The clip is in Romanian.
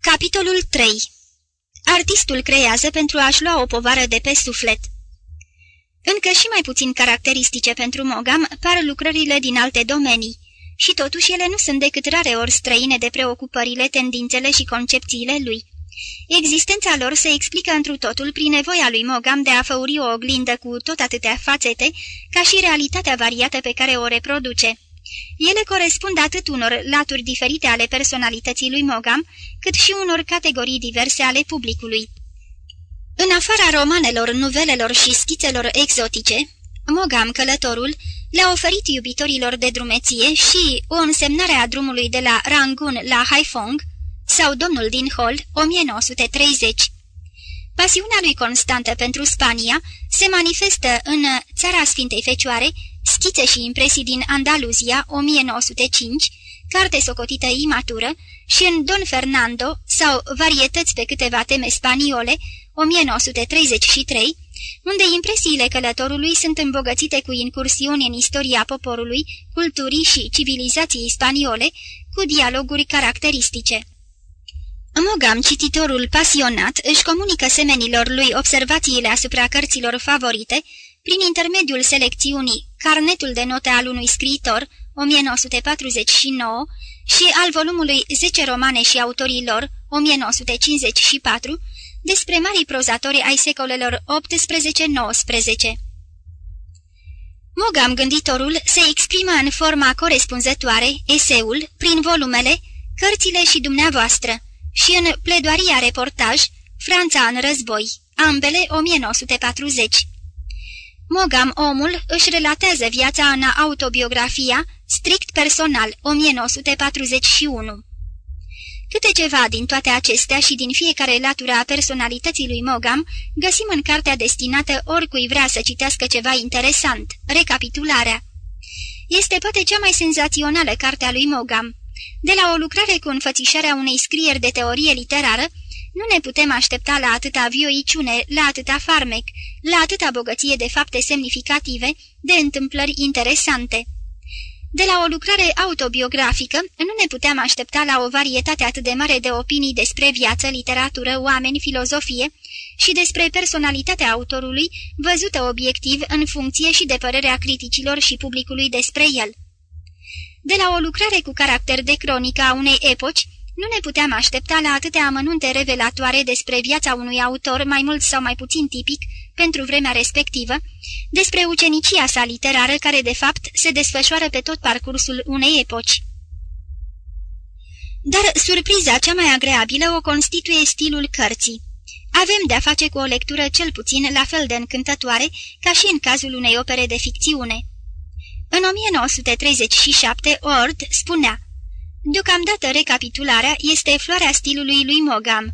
Capitolul 3 Artistul creează pentru a-și lua o povară de pe suflet. Încă și mai puțin caracteristice pentru Mogam par lucrările din alte domenii, și totuși ele nu sunt decât rare ori străine de preocupările, tendințele și concepțiile lui. Existența lor se explică întru totul prin nevoia lui Mogam de a făuri o oglindă cu tot atâtea fațete, ca și realitatea variată pe care o reproduce. Ele corespund atât unor laturi diferite ale personalității lui Mogam, cât și unor categorii diverse ale publicului. În afara romanelor, nuvelelor și schițelor exotice, Mogam, călătorul, le-a oferit iubitorilor de drumeție și o însemnare a drumului de la Rangun la Haiphong sau Domnul din Hall, 1930. Pasiunea lui constantă pentru Spania se manifestă în Țara Sfintei Fecioare, Schițe și impresii din Andaluzia, 1905, carte socotită imatură, și în Don Fernando sau Varietăți pe câteva teme spaniole, 1933, unde impresiile călătorului sunt îmbogățite cu incursiuni în istoria poporului, culturii și civilizației spaniole, cu dialoguri caracteristice. Mogam, cititorul pasionat, își comunică semenilor lui observațiile asupra cărților favorite, prin intermediul selecțiunii Carnetul de note al unui scriitor, 1949, și al volumului 10 romane și autorii lor, 1954, despre marii prozatori ai secolelor 18-19. Mogam gânditorul se exprimă în forma corespunzătoare, eseul, prin volumele, cărțile și dumneavoastră, și în pledoaria reportaj, Franța în război, ambele 1940. Mogam omul își relatează viața în autobiografia Strict personal, 1941. Câte ceva din toate acestea și din fiecare latură a personalității lui Mogam găsim în cartea destinată oricui vrea să citească ceva interesant, recapitularea. Este poate cea mai senzațională carte a lui Mogam. De la o lucrare cu înfățișarea unei scrieri de teorie literară, nu ne putem aștepta la atâta vioiciune, la atâta farmec, la atâta bogăție de fapte semnificative, de întâmplări interesante. De la o lucrare autobiografică, nu ne puteam aștepta la o varietate atât de mare de opinii despre viață, literatură, oameni, filozofie și despre personalitatea autorului, văzută obiectiv în funcție și de părerea criticilor și publicului despre el. De la o lucrare cu caracter de cronică a unei epoci, nu ne puteam aștepta la atâtea amănunte revelatoare despre viața unui autor mai mult sau mai puțin tipic pentru vremea respectivă, despre ucenicia sa literară care de fapt se desfășoară pe tot parcursul unei epoci. Dar surpriza cea mai agreabilă o constituie stilul cărții. Avem de-a face cu o lectură cel puțin la fel de încântătoare ca și în cazul unei opere de ficțiune. În 1937, Ord spunea Deocamdată recapitularea este floarea stilului lui Mogam.